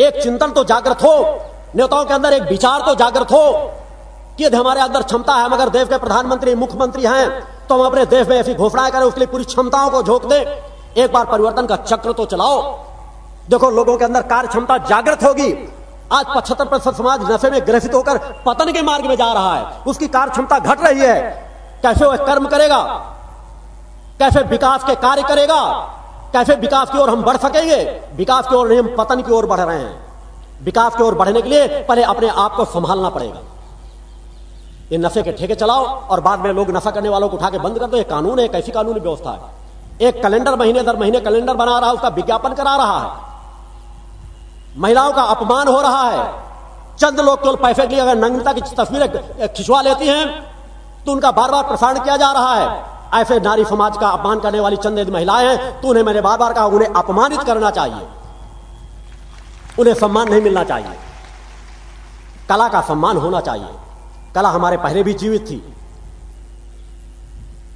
एक चिंतन तो जागृत हो, नेताओं के अंदर एक विचार तो जागृत हो कि यदि हमारे अंदर क्षमता है, हम अगर देश के प्रधानमंत्री, मुख्यमंत्री हैं तो हम अपने देश में ऐसी घोषणाएँ करें, उसके लिए पूरी क्षमताओं को झोंक दें। एक बार परिवर्तन का चक्र तो चलाओ। देखो, लोगों के अंदर कार्य क्षमता जागृत होगी। आज पचहत्तर प्रतिशत समाज नशे में ग्रसित होकर पतन के मार्ग में जा रहा है। उसकी कार्य क्षमता घट रही है। कैसे वह कर्म करेगा? कैसे विकास के कार्य करेगा? कैसे विकास की ओर हम बढ़ सकेंगे? विकास की ओर नहीं, हम पतन की ओर बढ़ रहे हैं। विकास की ओर बढ़ने के लिए पहले अपने आप को संभालना पड़ेगा। ये नशे के ठेके चलाओ और बाद में लोग नशा करने वालों को उठा के बंद कर दो। ये कानून है कैसी कानूनी व्यवस्था है। एक कैलेंडर महीने दर महीने कैलेंडर बना रहा है, उसका विज्ञापन करा रहा है। महिलाओं का अपमान हो रहा है। चंद लोग केवल पैसे के लिए अगर नग्नता की तस्वीरें खिंचवा लेती हैं तो उनका बार बार प्रसारण किया जा रहा है। ऐसे नारी समाज का अपमान करने वाली चंद महिलाएँ हैं तो उन्हें मैंने बार बार कहा, उन्हें अपमानित करना चाहिए। उन्हें सम्मान नहीं मिलना चाहिए। कला का सम्मान होना चाहिए। कला हमारे पहले भी जीवित थी।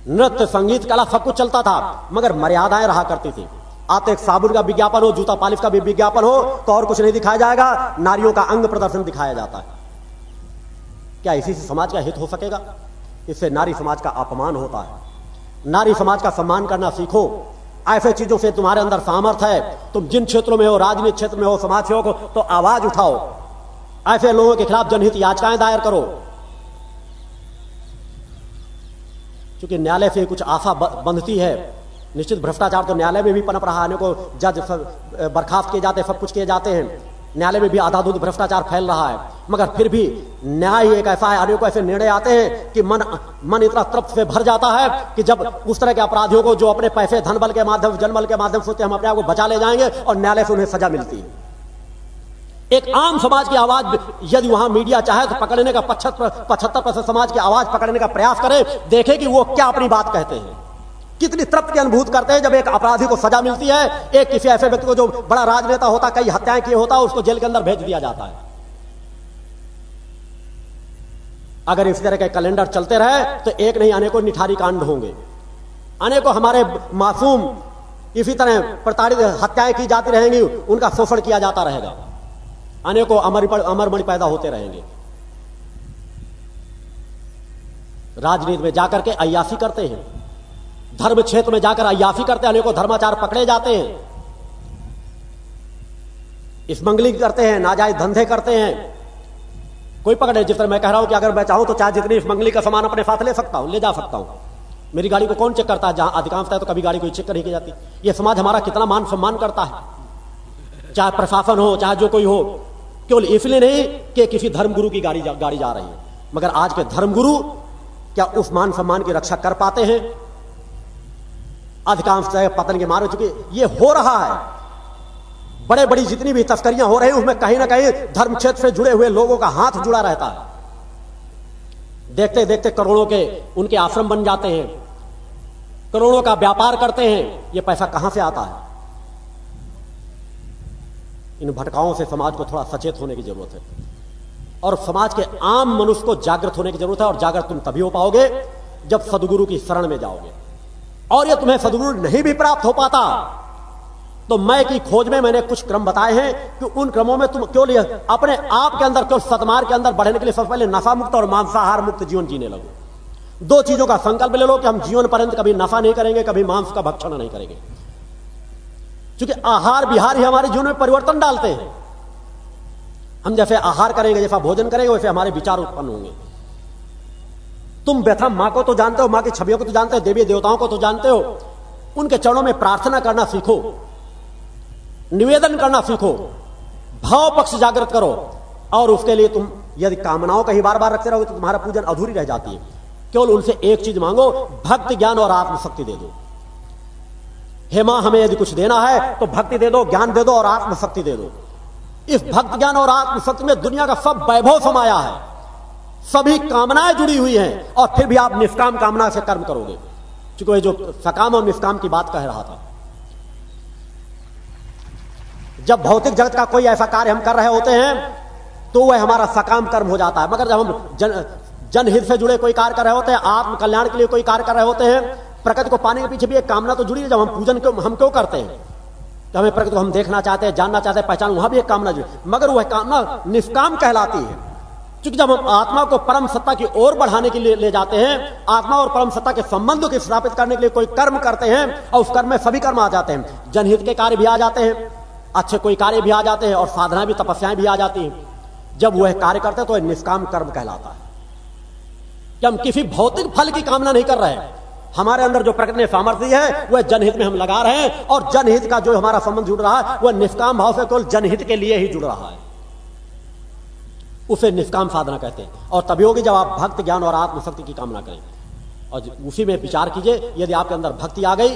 नृत्य, संगीत, कला सब कुछ चलता था, मगर मर्यादाएँ रहा करती थी। आते एक साबुन का विज्ञापन हो, जूता पालिश का भी विज्ञापन हो तो और कुछ नहीं दिखाया जाएगा, नारियों का अंग प्रदर्शन दिखाया जाता है। क्या इसी से समाज का हित हो सकेगा? इससे नारी समाज का अपमान होता है। नारी समाज का सम्मान करना सीखो। ऐसे चीज़ों से तुम्हारे अंदर सामर्थ्य है। तुम जिन क्षेत्रों में हो, राजनीतिक क्षेत्र में हो, समाज सेवक हो तो आवाज़ उठाओ। ऐसे लोगों के खिलाफ जनहित याचिकाएँ दायर करो। क्योंकि न्यायालय से कुछ आशा बंधती है। निश्चित भ्रष्टाचार तो न्यायालय में भी पनप रहा है। को जज बर्खास्त किए जाते सब कुछ किए जाते हैं। न्यायालय में भी आधाधुध भ्रष्टाचार फैल रहा है। मगर फिर भी न्याय एक ऐसा है अनेकों ऐसे निर्णय आते हैं कि मन मन इतना तृप्त से भर जाता है कि जब उस तरह के अपराधियों को जो अपने पैसे धन बल के माध्यम जन बल के माध्यम से हम अपने आप को बचा ले जाएँगे और न्यायालय से उन्हें सजा मिलती है। एक आम समाज की आवाज़ यदि वहाँ मीडिया चाहे तो पकड़ने का पचहत्तर पचहत्तर समाज की आवाज़ पकड़ने का प्रयास करे, देखे कि वो क्या अपनी बात कहते हैं। कितनी तृप्त की अनुभूत करते हैं जब एक अपराधी को सजा मिलती है, एक किसी ऐसे व्यक्ति को जो बड़ा राजनेता होता, कई हत्याएँ किए होता, उसको जेल के अंदर भेज दिया जाता है। अगर इस तरह के कैलेंडर चलते रहे तो एक नहीं, अनेकों निठारी कांड होंगे। अनेकों हमारे मासूम, इसी तरह प्रताड़ित हत्याएँ की जाती रहेंगी, उनका शोषण किया जाता रहेगा। अनेकों अमर अमरमणि पैदा होते रहेंगे। राजनीति में जाकर के अयासी करते हैं। धर्म क्षेत्र में जाकर अयासी करते हैं अनेकों धर्माचार पकड़े जाते हैं। इस मंगली करते हैं नाजायज धंधे करते हैं। कोई पकड़े जिस तरह मैं कह रहा हूँ कि अगर मैं चाहूँ तो चाहे जितनी इस मंगली का सामान अपने साथ ले सकता हूँ ले जा सकता हूँ। मेरी गाड़ी को कौन चेक करता है? जहाँ अधिकांश है तो कभी गाड़ी कोई चेक नहीं की जाती। यह समाज हमारा कितना मान सम्मान करता है। चाहे प्रशासन हो चाहे जो कोई हो केवल इसलिए नहीं कि किसी धर्मगुरु की गाड़ी जा, गाड़ी जा रही है। मगर आज के धर्मगुरु क्या उस मान सम्मान की रक्षा कर पाते हैं? अधिकांश जगह पतन के मार हो चुके। ये हो रहा है। बड़े बड़ी जितनी भी तस्करियाँ हो रही हैं उसमें कहीं ना कहीं धर्म क्षेत्र से जुड़े हुए लोगों का हाथ जुड़ा रहता है। देखते देखते करोड़ों के उनके आश्रम बन जाते हैं। करोड़ों का व्यापार करते हैं। ये पैसा कहाँ से आता है? इन भटकाओं से समाज को थोड़ा सचेत होने की ज़रूरत है। और समाज के आम मनुष्य को जागृत होने की ज़रूरत है, और जागृत तुम तभी हो पाओगे जब सदगुरु की शरण में जाओगे। और ये तुम्हें सदगुरु नहीं भी प्राप्त हो पाता। तो मैं की खोज में मैंने कुछ क्रम बताए हैं कि उन क्रमों में तुम क्यों लिए? अपने आप के अंदर, क्यों सतमार के अंदर बढ़ने के लिए सबसे पहले नशा मुक्त और मांसाहार मुक्त जीवन जीने लगो? दो चीज़ों का संकल्प ले लो कि हम जीवन पर्यंत कभी नशा नहीं करेंगे, कभी मांस का भक्षण नहीं करेंगे। क्योंकि आहार विहार ही हमारे जीवन में परिवर्तन डालते हैं। हम जैसे आहार करेंगे, जैसा भोजन करेंगे, वैसे हमारे विचार उत्पन्न होंगे। तुम व्यथा माँ को तो जानते हो, माँ की छवियों को तो जानते हो, देवी देवताओं को तो जानते हो। उनके चरणों में प्रार्थना करना सीखो। निवेदन करना सीखो। भाव पक्ष जागृत करो और उसके लिए तुम यदि कामनाओं का ही बार बार रखते रहोगे तो तुम्हारा पूजन अधूरी रह जाती है। केवल उनसे एक चीज़ मांगो, भक्ति, ज्ञान और आत्मशक्ति दे दो। हे माँ, हमें यदि कुछ देना है तो भक्ति दे दो, ज्ञान दे दो और आत्मशक्ति दे दो। इस भक्त, ज्ञान और आत्मशक्ति में दुनिया का सब वैभव समाया है। सभी कामनाएँ जुड़ी हुई हैं और फिर भी आप निष्काम कामना से कर्म करोगे। क्योंकि जो सकाम और निष्काम की बात कह रहा था। जब भौतिक जगत का कोई ऐसा कार्य हम कर रहे होते हैं तो वह हमारा सकाम कर्म हो जाता है। मगर जब हम जन, जनहित से जुड़े कोई कार्य कर रहे होते हैं आत्म कल्याण के लिए कोई कार्य कर रहे होते हैं, प्रकृति को पाने के पीछे भी एक कामना तो जुड़ी है, जब हम पूजन क्यों हम क्यों करते हैं? तो हमें प्रकृति को हम देखना चाहते हैं, जानना चाहते हैं, पहचान, वहाँ भी एक कामना जुड़ी। मगर वह कामना निष्काम कहलाती है। क्योंकि जब हम आत्मा को परम सत्ता की ओर बढ़ाने के लिए ले जाते हैं, आत्मा और परम सत्ता के संबंध को स्थापित करने के लिए कोई कर्म करते हैं और उस कर्म में सभी कर्म आ जाते हैं। जनहित के कार्य भी आ जाते हैं, अच्छे कोई कार्य भी आ जाते हैं और साधना भी, तपस्याएँ भी आ जाती हैं। जब वह कार्य करते हैं तो निष्काम कर्म कहलाता है। कि हम किसी भौतिक फल की कामना नहीं कर रहे हैं। हमारे अंदर जो प्रकृति सामर्थ्य है, वह जनहित में हम लगा रहे हैं और जनहित का जो हमारा संबंध जुड़ रहा है, वह निष्काम भाव से केवल जनहित के लिए ही जुड़ रहा है। उसे निष्काम साधना कहते हैं। और तभी होगी जब आप भक्त ज्ञान और आत्मशक्ति की कामना करें। और उसी में विचार कीजिए, यदि आपके अंदर भक्ति आ गई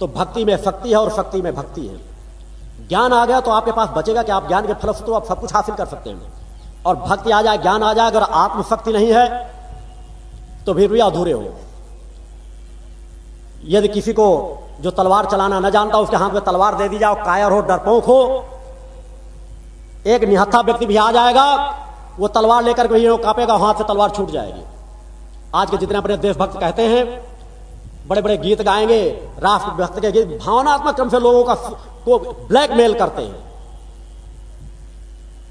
तो भक्ति में शक्ति है और शक्ति में भक्ति है। ज्ञान आ गया तो आपके पास बचेगा कि आप ज्ञान के फल तो आप सब कुछ हासिल कर सकते हैं। और भक्ति आ जाए, ज्ञान आ जाए, अगर आत्मशक्ति नहीं है तो फिर भी अधूरे हो। यदि किसी को जो तलवार चलाना न जानता, उसके हाथ में तलवार दे दी जाओ कायर हो डरपोक हो एक निहत्था व्यक्ति भी आ जाएगा, वो तलवार लेकर के कांपेगा, हाथ से तलवार छूट जाएगी। आज के जितने अपने देशभक्त कहते हैं बड़े बड़े गीत गाएँगे, राष्ट्र भक्त के गीत, भावनात्मक क्रम से लोगों का को ब्लैकमेल करते हैं।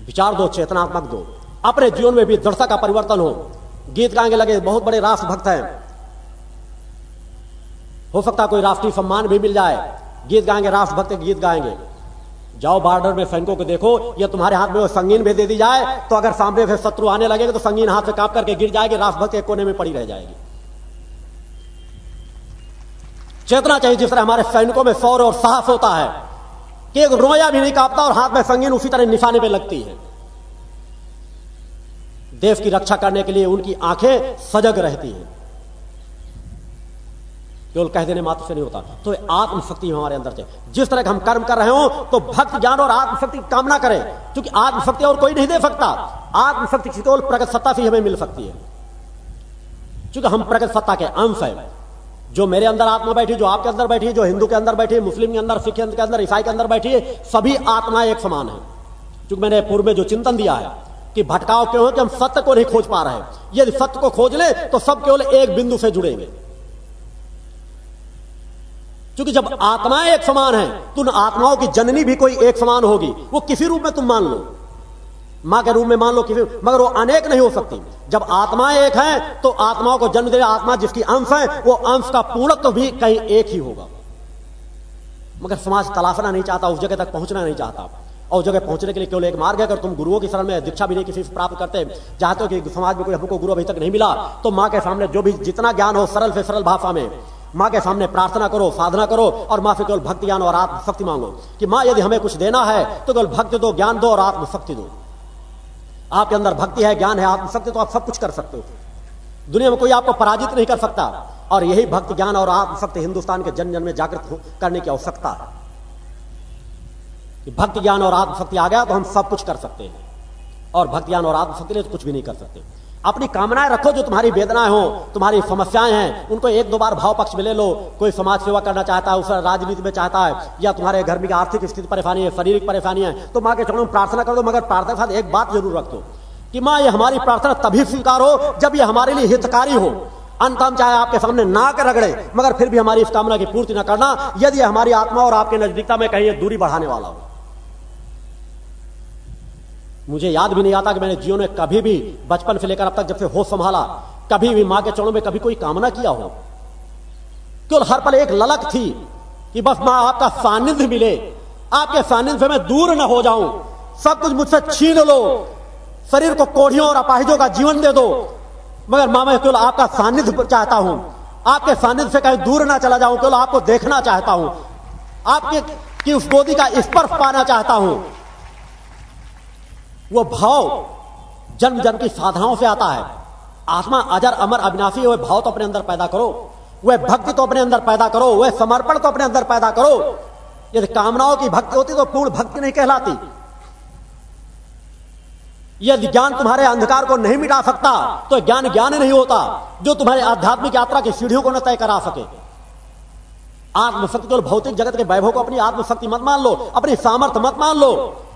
विचार दो, चेतनात्मक दो। अपने जीवन में भी दृढ़ता का परिवर्तन हो। गीत गाएँगे लगे बहुत बड़े राष्ट्र भक्त हैं। हो सकता कोई राष्ट्रीय सम्मान भी मिल जाए। गीत गाएँगे राष्ट्र भक्त गीत गाएँगे। जाओ बॉर्डर में सैनिकों को देखो, ये तुम्हारे हाथ में संगीन भी दे दी जाए तो अगर सामने से शत्रु आने लगेगा तो संगीन हाथ से काप करके गिर जाएगी राष्ट्रभक्त के कोने में पड़ी रह जाएगी। चेतना चाहिए जिस तरह हमारे सैनिकों में सौर और साहस होता है, कि एक रोया भी नहीं कांपता और हाथ में संगीन उसी तरह निशाने पर लगती है। देश की रक्षा करने के लिए उनकी आँखें सजग रहती हैं। केवल कह देने मात्र से नहीं होता तो आत्मशक्ति हमारे अंदर से। जिस तरह हम कर्म कर रहे हो तो भक्त ज्ञान और आत्मशक्ति की कामना करें, क्योंकि आत्मशक्ति और कोई नहीं दे सकता। आत्मशक्ति केवल प्रगत सत्ता से हमें मिल सकती है। क्योंकि हम प्रगत सत्ता के अंश है। जो मेरे अंदर आत्मा बैठी जो आपके अंदर बैठी जो हिंदू के अंदर बैठी मुस्लिम के अंदर, सिख के अंदर ईसाई के अंदर बैठी है, सभी आत्मा एक समान है। क्योंकि मैंने पूर्व में जो चिंतन दिया है कि भटकाव क्यों है कि हम सत्य को नहीं खोज पा रहे हैं। यदि सत्य को खोज ले तो सब केवल एक बिंदु से जुड़ेंगे। क्योंकि जब आत्माएँ एक समान है तो उन आत्माओं की जननी भी कोई एक समान होगी। वो किसी रूप में तुम मान लो। माँ के रूप में मान लो किसी मगर वो अनेक नहीं हो सकती। जब आत्माएँ एक हैं तो आत्माओं को जन्म दे आत्मा जिसकी अंश है, वो अंश का पूर्णत्व भी कहीं एक ही होगा। मगर समाज तलाशना नहीं चाहता, उस जगह तक पहुँचना नहीं चाहता। और जगह पहुँचने के लिए केवल एक मार्ग है, अगर तुम गुरुओं की शरण में दीक्षा भी नहीं किसी से प्राप्त करते, चाहते हो कि समाज में कोई हमको गुरु अभी तक नहीं मिला तो माँ के सामने जो भी जितना ज्ञान हो, सरल से सरल भाषा में माँ के सामने प्रार्थना करो, साधना करो और माँ से केवल भक्ति, ज्ञान और आत्मशक्ति मांगो कि माँ, यदि हमें कुछ देना है तो केवल भक्ति दो, ज्ञान दो और आत्मशक्ति दो। आपके अंदर भक्ति है, ज्ञान है, आत्मशक्ति तो आप सब कुछ कर सकते हो। दुनिया में कोई आपको पराजित नहीं कर सकता और यही भक्ति, ज्ञान और आत्मशक्ति हिंदुस्तान के जन जन में जागृत करने की आवश्यकता है। कि भक्ति, ज्ञान और आत्मशक्ति आ गया तो हम सब कुछ कर सकते हैं। और भक्ति, ज्ञान और आत्मशक्ति तो कुछ भी नहीं कर सकते। अपनी कामनाएँ रखो जो तुम्हारी वेदनाएँ हो, तुम्हारी समस्याएँ हैं, उनको एक दो बार भाव पक्ष में ले लो। कोई समाज सेवा करना चाहता है, उस राजनीति में चाहता है, या तुम्हारे घर में आर्थिक स्थिति परेशानी है, शारीरिक परेशानी है तो माँ के चरणों में प्रार्थना कर दो, मगर प्रार्थना के साथ एक बात ज़रूर रख दो, कि माँ, ये हमारी प्रार्थना तभी स्वीकार हो जब ये हमारे लिए हितकारी हो। अंतम चाहे आपके सामने ना कर रगड़े, मगर फिर भी हमारी इस कामना की पूर्ति न करना, यदि हमारी आत्मा और आपके नजदीकता में कहीं दूरी बढ़ाने वाला हो। मुझे याद भी नहीं आता कि मैंने जीवन में कभी भी बचपन से लेकर अब तक जब से होश संभाला, कभी भी माँ के चरणों में कभी कोई कामना किया हो। केवल हर पल एक ललक थी कि बस माँ, आपका सानिध्य मिले, आपके सानिध्य से मैं दूर न हो जाऊँ। सब कुछ मुझसे छीन लो, शरीर को कोढ़ियों और अपाहिजों का जीवन दे दो। मगर माँ, मैं केवल आपका सानिध्य चाहता हूँ। आपके सानिध्य से कहीं दूर ना चला जाऊँ, केवल आपको देखना चाहता हूँ। आपके की उस गोदी का स्पर्श पाना चाहता हूँ। वो भाव जन्म जन्म की साधनाओं से आता है। आत्मा अजर, अमर, अविनाशी वह भाव तो अपने अंदर पैदा करो। वह भक्ति तो अपने अंदर पैदा करो। वह समर्पण तो अपने अंदर पैदा करो। यदि कामनाओं की भक्ति होती तो पूर्ण भक्ति नहीं कहलाती। यदि ज्ञान तुम्हारे अंधकार को नहीं मिटा सकता तो ज्ञान ज्ञान नहीं होता, जो तुम्हारे आध्यात्मिक यात्रा की सीढ़ियों को न तय करा सके। आत्मशक्ति केवल भौतिक जगत के वैभव को अपनी आत्मशक्ति मत मान लो, अपनी सामर्थ्य मत मान लो।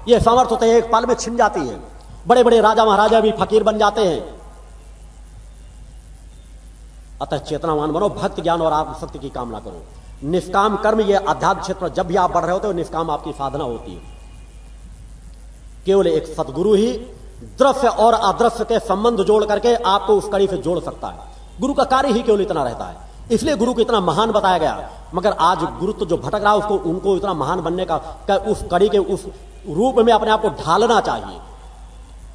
ये सामर्थ्य होते हैं, एक पल में छिन जाती है। बड़े बड़े राजा महाराजा भी फकीर बन जाते हैं। अतः चेतनावान बनो, भक्त ज्ञान और आत्मशक्ति की कामना करो। निष्काम कर्म ये अध्यात्म क्षेत्र जब भी आप बढ़ रहे होते हो, निष्काम आपकी साधना होती है। केवल एक सदगुरु ही द्रव्य और अदृश्य के संबंध जोड़ करके आपको उस कड़ी से जोड़ सकता है। गुरु का कार्य ही केवल इतना रहता है। इसलिए गुरु को इतना महान बताया गया। मगर आज गुरु तो जो भटक रहा है, उसको उनको इतना महान बनने का उस कड़ी के उस रूप में अपने आप को ढालना चाहिए।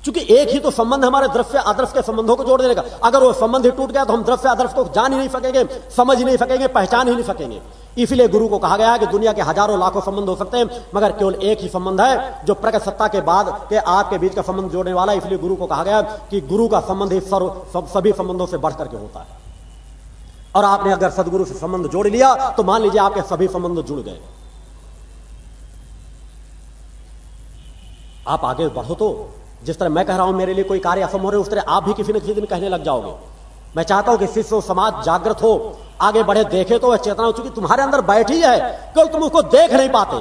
क्योंकि एक ही तो संबंध हमारे द्रव्य आदर्श के संबंधों को जोड़ देने का। अगर वो संबंध ही टूट गया तो हम द्रव्य आदर्श को जान ही नहीं सकेंगे, समझ ही नहीं सकेंगे, पहचान ही नहीं सकेंगे। इसलिए गुरु को कहा गया है कि दुनिया के हज़ारों लाखों संबंध हो सकते हैं, मगर केवल एक ही संबंध है, जो प्रकट सत्ता के बाद के आपके बीच का संबंध जोड़ने वाला है। इसलिए गुरु को कहा गया कि गुरु का संबंध ही सर्व सभी संबंधों से बढ़ करके होता है। और आपने अगर सदगुरु से संबंध जोड़ लिया तो मान लीजिए आपके सभी संबंध जुड़ गए। आप आगे बढ़ो तो। जिस तरह मैं कह रहा हूँ, मेरे लिए कोई कार्य असम हो रहे उस तरह आप भी किसी न किसी दिन कहने लग जाओगे। मैं चाहता हूँ कि शिष्य समाज जागृत हो, आगे बढ़े, देखे तो वह चेतना हो, चुकी तुम्हारे अंदर बैठी है, केवल तुम उसको देख नहीं पाते।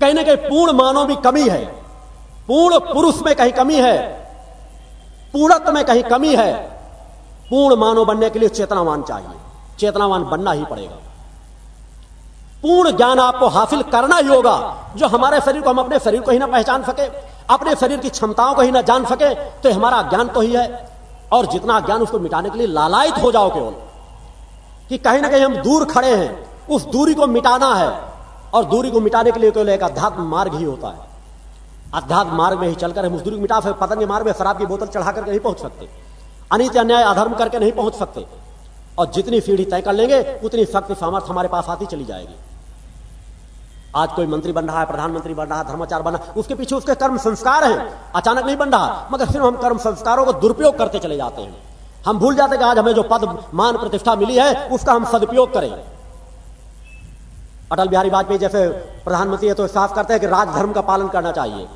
कहीं ना कहीं पूर्ण मानव भी कमी है। पूर्ण पुरुष में कहीं कमी है। पूर्णत्व में कहीं कमी है। पूर्ण मानव बनने के लिए चेतनावान चाहिए। चेतनावान बनना ही पड़ेगा। पूर्ण ज्ञान आपको हासिल करना ही होगा, जो हमारे शरीर को हम अपने शरीर को ही ना पहचान सके, अपने शरीर की क्षमताओं को ही ना जान सके तो हमारा ज्ञान तो ही है। और जितना ज्ञान उसको मिटाने के लिए लालायित हो जाओ केवल, कि कहीं ना कहीं हम दूर खड़े हैं, उस दूरी को मिटाना है। और दूरी को मिटाने के लिए केवल एक अध्यात्म मार्ग ही होता है। अध्यात्म मार्ग में ही चलकर हम उस दूरी को मिटा सकते पतंग मार्ग में शराब की बोतल चढ़ा करके नहीं पहुँच सकते। अनित अन्याय, अधर्म करके नहीं पहुँच सकते। और जितनी सीढ़ी तय कर लेंगे, उतनी शक्ति, सामर्थ्य हमारे पास आती चली जाएगी। आज कोई मंत्री बन रहा है, प्रधानमंत्री बन रहा है धर्माचार बना उसके पीछे उसके कर्म संस्कार हैं। अचानक नहीं बन रहा, मगर सिर्फ़ हम कर्म संस्कारों को दुरुपयोग करते चले जाते हैं। हम भूल जाते हैं कि आज हमें जो पद, मान, प्रतिष्ठा मिली है, उसका हम सदुपयोग करें। अटल बिहारी वाजपेयी जैसे प्रधानमंत्री है तो साफ़ करते हैं कि राजधर्म का पालन करना चाहिए।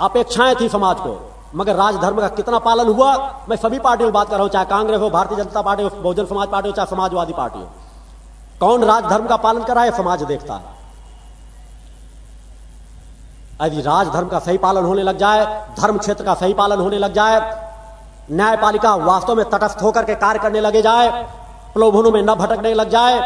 अपेक्षाएँ थी समाज को, मगर राजधर्म का कितना पालन हुआ, मैं सभी पार्टियों की बात कर रहा हूँ, चाहे कांग्रेस हो, भारतीय जनता पार्टी हो, बहुजन समाज पार्टी हो, चाहे समाजवादी पार्टी हो। कौन राजधर्म का पालन कर रहा है? समाज देखता है। यदि राजधर्म का सही पालन होने लग जाए, धर्म क्षेत्र का सही पालन होने लग जाए, न्यायपालिका वास्तव में तटस्थ होकर के कार्य करने लगे जाए, प्रलोभनों में न भटकने लग जाए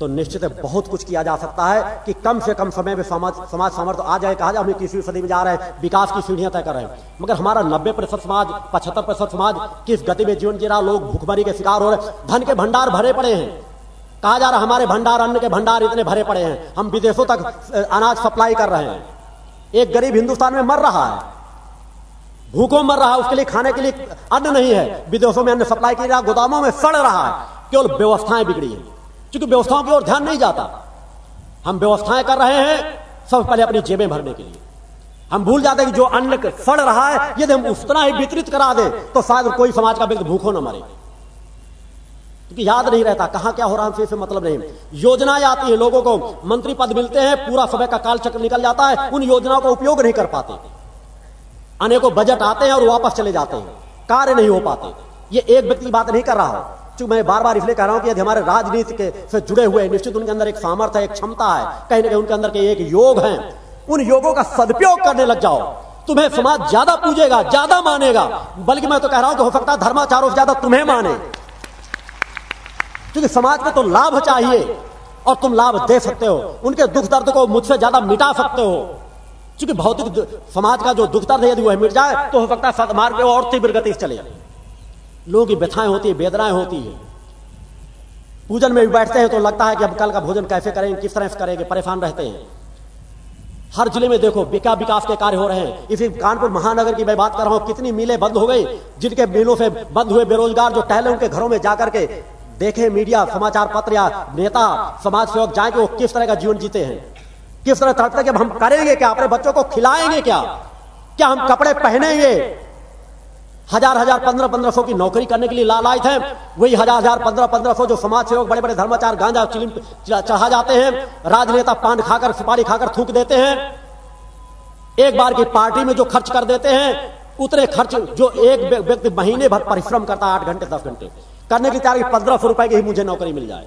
तो निश्चित है बहुत कुछ किया जा सकता है कि कम से कम समय में समाज समाज सामर्थ्य आ जाए, कहा जाए, हम इक्कीसवीं सदी में जा रहे हैं, विकास की सीढ़ियाँ तय कर रहे हैं। मगर हमारा नब्बे प्रतिशत समाज, पचहत्तर प्रतिशत समाज, किस गति में जीवन जी रहा, लोग भूखमरी के शिकार हो रहे धन के भंडार भरे पड़े हैं। कहा जा रहा हमारे भंडार, अन्न के भंडार इतने भरे पड़े हैं। हम विदेशों तक अनाज सप्लाई कर रहे हैं। एक गरीब हिंदुस्तान में मर रहा है। भूखों मर रहा है, उसके लिए खाने के लिए अन्न नहीं है। विदेशों में अन्न सप्लाई किया रहा गोदामों में सड़ रहा है। केवल व्यवस्थाएँ बिगड़ी है। क्योंकि व्यवस्थाओं की ओर ध्यान नहीं जाता। हम व्यवस्थाएँ कर रहे हैं सबसे पहले अपनी जेबें भरने के लिए। हम भूल जाते हैं कि जो अन्न सड़ रहा है, यदि हम उतना ही वितरित करा दें तो शायद कोई समाज का व्यक्ति भूखों न मरे। क्योंकि याद नहीं रहता कहाँ क्या हो रहा है से मतलब नहीं। योजनाएँ आती है लोगों को, मंत्री पद मिलते हैं, पूरा समय का काल चक्र निकल जाता है, उन योजनाओं का उपयोग नहीं कर पाते। अनेकों बजट आते हैं और वापस चले जाते हैं। कार्य नहीं हो पाते। ये एक व्यक्ति बात नहीं कर रहा हूँ। चूँकि मैं बार बार इसलिए कह रहा हूँ कि यदि हमारे राजनीति के से जुड़े हुए निश्चित उनके अंदर एक सामर्थ्य, एक क्षमता है, कहीं ना कहीं उनके अंदर के एक योग है, उन योगों का सदुपयोग करने लग जाओ। तुम्हें समाज ज़्यादा पूजेगा, ज़्यादा मानेगा, बल्कि मैं तो कह रहा हूँ कि हो सकता है धर्माचारों से ज़्यादा तुम्हें माने। क्योंकि समाज को तो लाभ चाहिए, और तुम लाभ दे सकते हो, उनके दुख दर्द को मुझसे ज़्यादा मिटा सकते हो। क्योंकि भौतिक समाज का जो दुख दर्द है, यदि वह मिट जाए तो हो सकता है सदमार्ग और तीव्र गति चले जाए। लोगों की व्यथाएँ होती है वेदनाएँ होती है। पूजन में भी बैठते हैं तो लगता है कि अब कल का भोजन कैसे करेंगे किस तरह से करेंगे, परेशान रहते हैं। हर ज़िले में देखो विका विकास के कार्य हो रहे हैं। इसी कानपुर महानगर की मैं बात कर रहा हूँ, कितनी मिलें बंद हो गई, जिनके मिलों से बंद हुए बेरोजगार जो टहले उनके घरों में जाकर के देखे मीडिया, समाचार पत्र या नेता, समाज सेवक जाए कि वो किस तरह का जीवन जीते हैं। किस तरह तड़पते कि हम करेंगे क्या, अपने बच्चों को खिलाएँगे क्या? क्या हम कपड़े पहनेंगे? हज़ार हज़ार पंद्रह पंद्रह सौ की नौकरी करने के लिए लालायत है। वही हज़ार हज़ार पंद्रह पंद्रह सौ जो समाज सेवक बड़े बड़े धर्माचार, गांजा चढ़ा जाते हैं, राजनेता पान खाकर सुपारी खाकर थूक देते हैं। एक बार की पार्टी में जो खर्च कर देते हैं, उतने खर्च जो एक व्यक्ति महीने भर परिश्रम करता है आठ घंटे, दस घंटे। करने की तैयारी पंद्रह सौ रुपए की ही मुझे नौकरी मिल जाए।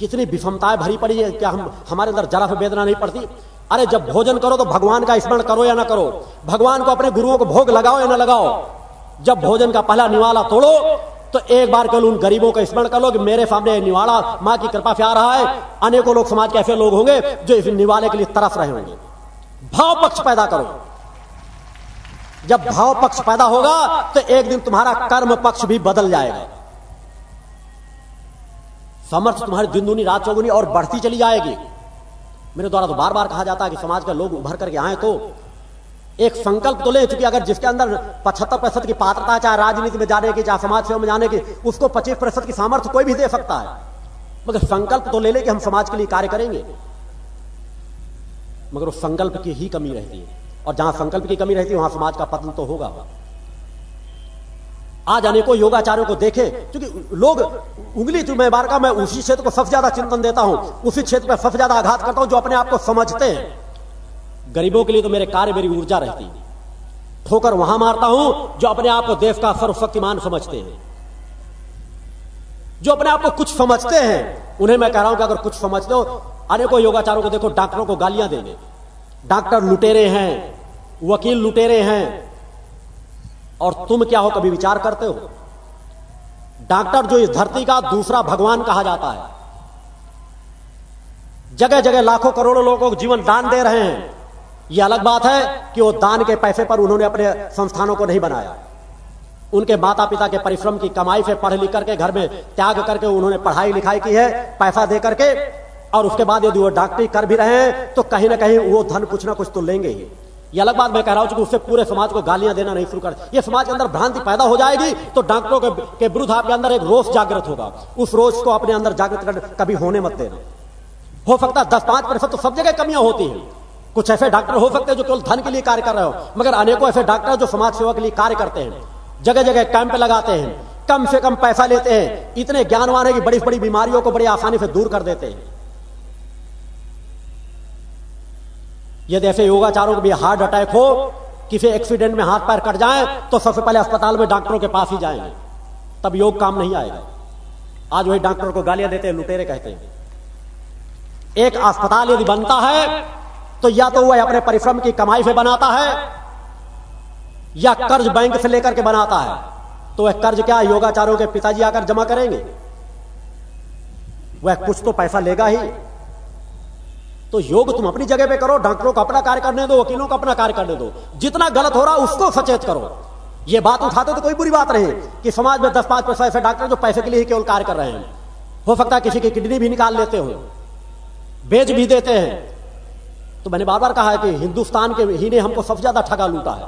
कितनी विषमताएँ भरी पड़ी है, क्या हम, हमारे अंदर जरा से वेदना नहीं पड़ती? अरे जब भोजन करो तो भगवान का स्मरण करो या ना करो? भगवान को अपने गुरुओं को भोग लगाओ या ना लगाओ? जब भोजन का पहला निवाला तोड़ो तो एक बार केवल उन गरीबों का स्मरण कर लो कि मेरे सामने निवाला माँ की कृपा से आ रहा है। अनेकों लोग समाज के ऐसे लोग होंगे जो इस निवाले के लिए तरस रहे होंगे। भाव पक्ष पैदा करो। जब भाव पक्ष पैदा होगा तो एक दिन तुम्हारा कर्म पक्ष भी बदल जाएगा। समर्थ तुम्हारी दिन दुनी रात चौगुनी और बढ़ती चली जाएगी। मेरे द्वारा तो बार बार कहा जाता है कि समाज के लोग उभर करके आए तो एक संकल्प तो ले चुकी अगर जिसके अंदर पचहत्तर प्रतिशत की पात्रता, चाहे राजनीति में जाने की, चाहे समाज सेवा में जाने की, उसको पच्चीस प्रतिशत की सामर्थ्य कोई भी दे सकता है। मगर संकल्प तो ले ले कि हम समाज के लिए कार्य करेंगे। मगर उस संकल्प की ही कमी रहती है। और जहाँ संकल्प की कमी रहती है, वहाँ समाज का पतन तो होगा। आज अनेकों योगाचार्यों को देखे, क्योंकि लोग उंगली तो मैं बार का मैं उसी क्षेत्र को सबसे ज़्यादा चिंतन देता हूँ, उसी क्षेत्र में सबसे ज़्यादा आघात करता हूँ जो अपने आप को समझते हैं। गरीबों के लिए तो मेरे कार्य मेरी ऊर्जा रहती है। ठोकर वहाँ मारता हूँ, जो अपने आप को देश का सर्वशक्तिमान समझते हैं। जो अपने आप को कुछ समझते हैं, उन्हें मैं कह रहा हूँ कि अगर कुछ समझते हो, अनेकों योगाचारों को देखो, डॉक्टरों को गालियाँ देंगे। डॉक्टर लुटेरे हैं, वकील लुटेरे हैं और तुम क्या हो कभी विचार करते हो? डॉक्टर जो इस धरती का दूसरा भगवान कहा जाता है। जगह जगह लाखों करोड़ों लोगों को जीवन दान दे रहे हैं। यह अलग बात है कि वो दान के पैसे पर उन्होंने अपने संस्थानों को नहीं बनाया। उनके माता पिता के परिश्रम की कमाई से पढ़ लिख करके घर में त्याग करके उन्होंने पढ़ाई लिखाई की है, पैसा दे करके, और उसके बाद यदि वो डॉक्टरी कर भी रहे हैं तो कहीं ना कहीं वो धन कुछ ना कुछ तो लेंगे ही। ये अलग बात मैं कह रहा हूँ कि उससे पूरे समाज को गालियाँ देना नहीं शुरू कर ये समाज के अंदर भ्रांति पैदा हो जाएगी तो डॉक्टरों के, के विरुद्ध आपके अंदर एक रोष जागृत होगा। उस रोष को अपने अंदर जागृत कर कभी होने मत देना। हो सकता है दस पाँच प्रतिशत तो सब जगह कमियाँ होती हैं। कुछ ऐसे डॉक्टर हो सकते हैं जो केवल धन के लिए कार्य कर रहे हो मगर अनेकों ऐसे डॉक्टर जो समाज सेवा के लिए कार्य करते हैं। जगह जगह कैंप लगाते हैं कम से कम पैसा लेते हैं। इतने ज्ञानवान है कि बड़ी बड़ी बीमारियों को बड़ी आसानी से दूर कर देते हैं। यदि ऐसे योगाचारों को भी हार्ट अटैक हो, किसी एक्सीडेंट में हाथ पैर कट जाए तो सबसे पहले अस्पताल में डॉक्टरों के पास ही जाएँगे तब योग काम नहीं आएगा। आज वही डॉक्टर को गालियाँ देते हैं, लुटेरे कहते हैं। एक अस्पताल यदि बनता है तो या तो वह अपने परिश्रम की कमाई से बनाता है, या कर्ज बैंक से लेकर के बनाता है। तो वह कर्ज क्या योगाचारों के पिताजी आकर जमा करेंगे? वह कुछ तो पैसा लेगा ही। तो योग तुम अपनी जगह पे करो, डॉक्टरों को अपना कार्य करने दो, वकीलों को अपना कार्य करने दो। जितना गलत हो रहा उसको सचेत करो। ये बात उठाते तो कोई बुरी बात नहीं कि समाज में दस पाँच पैसा ऐसे डॉक्टर जो पैसे के लिए केवल कार्य कर रहे हैं। हो सकता है किसी की किडनी भी निकाल लेते हो, बेच भी देते हैं। तो मैंने बार बार कहा है कि हिंदुस्तान के ही ने हमको सबसे ज़्यादा ठगा लूटा है।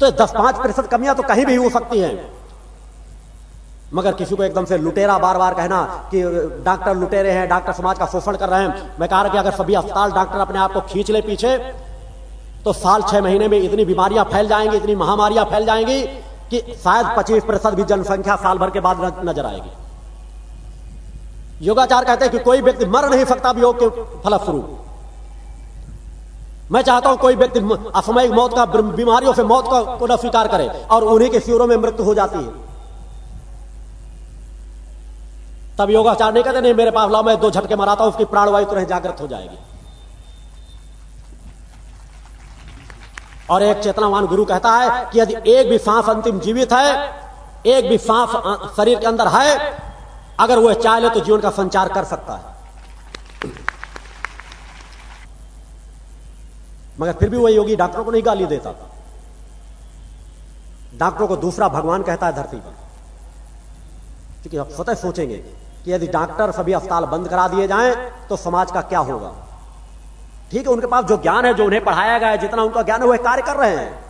तो दस पाँच प्रतिशत कमियाँ तो कहीं भी हो सकती हैं। मगर किसी को एकदम से लुटेरा बार बार कहना कि डॉक्टर लुटेरे हैं, डॉक्टर समाज का शोषण कर रहे हैं। मैं कह रहा कि अगर सभी अस्पताल डॉक्टर अपने आप को खींच ले पीछे तो साल छह महीने में इतनी बीमारियाँ फैल जाएँगी, इतनी महामारियाँ फैल जाएँगी कि शायद पच्चीस प्रतिशत भी जनसंख्या साल भर के बाद नज़र आएगी। योगाचार कहते हैं कि कोई व्यक्ति मर नहीं सकता योग के फलस्वरूप मैं चाहता हूँ कोई व्यक्ति असामयिक मौत का बीमारियों से मौत को न स्वीकार करे और उन्हीं के शिविरों में मृत्यु हो जाती है। तब योगाचार नहीं कहते, नहीं, मेरे पास लाओ, मैं दो झटके मराता हूँ, उसकी प्राणवायु तुरंत जागृत हो जाएगी। और एक चेतनावान गुरु कहता है कि यदि एक भी सांस अंतिम जीवित है, एक भी सांस शरीर के अंदर है, अगर वह चाह ले तो जीवन का संचार कर सकता है। मगर फिर भी वह योगी डॉक्टरों को नहीं गाली देता। डॉक्टरों को दूसरा भगवान कहता है धरती पर। क्योंकि आप स्वतः सोचेंगे। कि यदि डॉक्टर सभी अस्पताल बंद करा दिए जाएँ तो समाज का क्या होगा? ठीक है, उनके पास जो ज्ञान है, जो उन्हें पढ़ाया गया है, जितना उनका ज्ञान है वह कार्य कर रहे हैं।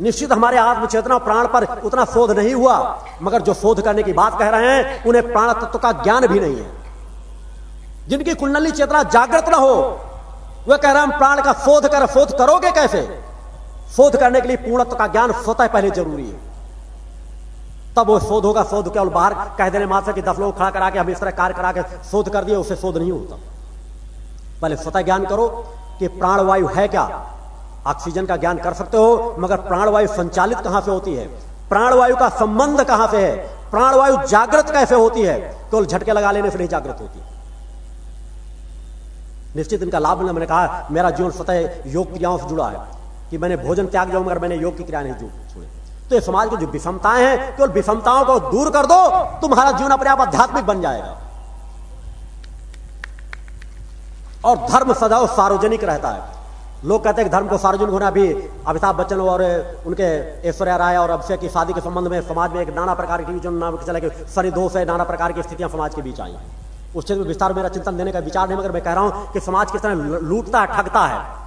निश्चित हमारे आत्मचेतना प्राण पर उतना शोध नहीं हुआ, मगर जो शोध करने की बात कह रहे हैं, उन्हें प्राण तत्व का ज्ञान भी नहीं है। जिनकी कुंडली चेतना जागृत ना हो वह कह रहे हैं, हम प्राण का शोध कर, शोध करोगे कैसे? शोध करने के लिए पूर्णत्व का ज्ञान स्वतः पहले ज़रूरी है। तब वो शोध होगा, शोध केवल बाहर कह देने मात्र कि दस लोग खड़ा करा के हम इस तरह कार्य करा के शोध कर दिए, उसे शोध नहीं होता। पहले स्वतः ज्ञान करो कि प्राणवायु है क्या। ऑक्सीजन का ज्ञान कर सकते हो, मगर प्राणवायु संचालित कहाँ से होती है? प्राणवायु का संबंध कहाँ से है? प्राणवायु जागृत कैसे होती है? केवल झटके लगा लेने से नहीं जागृत होती। निश्चित इनका लाभ मिला, मैंने कहा, मेरा जीवन स्वतः योग क्रियाओं से जुड़ा है कि मैंने भोजन त्याग जाऊँ, मगर मैंने योग की क्रिया नहीं छोड़े। तो समाज की जो विषमताएँ हैं केवल विषमताओं को दूर कर दो, तुम्हारा जीवन अपने आप आध्यात्मिक बन जाएगा। और धर्म सदैव सार्वजनिक रहता है। लोग कहते हैं कि धर्म को सार्वजनिक होना भी अमिताभ बच्चन और उनके ऐश्वर्या राय और अभिषेक की शादी के संबंध में समाज में एक नाना प्रकार की जो नाम चला कि सरी दोष है, नाना प्रकार की स्थितियाँ समाज के बीच आई उस क्षेत्र में विस्तार मेरा चिंतन देने का विचार नहीं, मगर मैं कह रहा हूँ कि समाज किस तरह लूटता है ठगता है।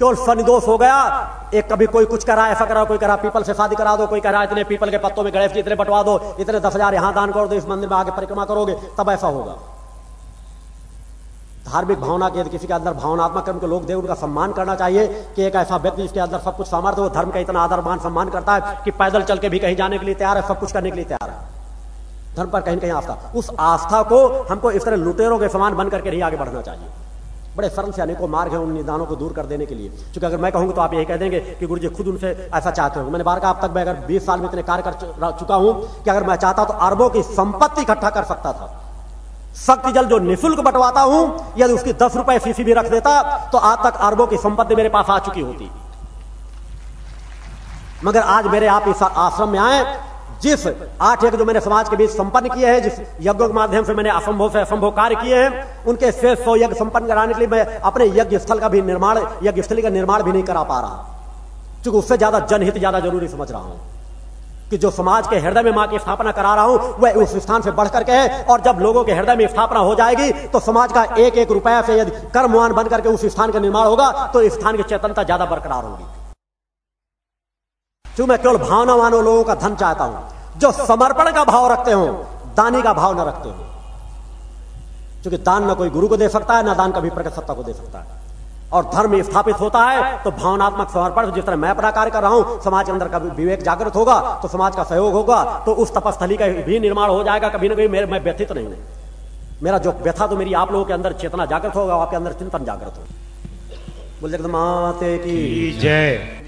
केवल सनिदोष हो गया? एक कभी कोई कुछ करा ऐसा करा कोई करा पीपल से शादी करा दो, कोई करा इतने पीपल के पत्तों में गणेश जी इतने बंटवा दो, इतने दस हज़ार यहाँ दान कर दो, इस मंदिर में आगे परिक्रमा करोगे, तब ऐसा होगा। धार्मिक भावना के किसी के अंदर भावनात्मक कर्म के लोग दे उनका सम्मान करना चाहिए कि एक ऐसा व्यक्ति जिसके अंदर सब कुछ सामर्थ्य हो, धर्म का इतना आदर मान सम्मान करता है कि पैदल चल के भी कहीं जाने के लिए तैयार है, सब कुछ करने के लिए तैयार है। धर्म पर कहीं कहीं आस्था। उस आस्था को हमको इस तरह लुटेरों के समान बन करके नहीं आगे बढ़ना चाहिए। बड़े सरल से अनेकों मार्ग है उन निदानों को दूर कर देने के लिए। क्योंकि अगर मैं कहूँगा तो आप यही कह देंगे कि गुरु जी खुद उनसे ऐसा चाहते हो मैंने बार कहा, अब तक मैं अगर 20 साल में इतने कार्य कर चुका हूँ कि अगर मैं चाहता तो अरबों की संपत्ति इकट्ठा कर सकता था। शक्ति जल जो निःशुल्क बंटवाता हूँ, यदि उसकी दस रुपए फीसी भी रख देता तो आज तक अरबों की संपत्ति मेरे पास आ चुकी होती। मगर आज मेरे आप इस आश्रम में आए जिस आठ यज्ञ जो मैंने समाज के बीच संपन्न किए हैं, जिस यज्ञों के माध्यम से मैंने असंभव से असंभव कार्य किए हैं, उनके शेष सौ यज्ञ संपन्न कराने के लिए मैं अपने यज्ञ स्थल का भी निर्माण, यज्ञ स्थली का निर्माण भी नहीं करा पा रहा। क्योंकि उससे ज़्यादा जनहित ज़्यादा ज़रूरी समझ रहा हूँ कि जो समाज के हृदय में माँ की स्थापना करा रहा हूँ, वह उस स्थान से बढ़कर के है, और जब लोगों के हृदय में स्थापना हो जाएगी तो समाज का एक एक रुपया से यदि कर्मवान बन करके उस स्थान का निर्माण होगा तो स्थान की चेतनता ज़्यादा बरकरार होगी। क्यों मैं केवल भावनावानों लोगों का धन चाहता हूँ। जो समर्पण का भाव रखते हो, दानी का भाव न रखते हो। क्योंकि दान न कोई गुरु को दे सकता है, ना दान कभी प्रकट सत्ता को दे सकता है। और धर्म स्थापित होता है तो भावनात्मक समर्पण, जिस तरह मैं अपना कार्य कर रहा हूँ, समाज के अंदर का विवेक जागृत होगा तो समाज का सहयोग होगा तो उस तपस्थली का भी निर्माण हो जाएगा, कभी ना कभी मेरे, मैं व्यथित नहीं हूँ। मेरा जो व्यथा तो मेरी आप लोगों के अंदर चेतना जागृत होगा आपके अंदर चिंतन जागृत होगा। बोल जगदमाते की जय।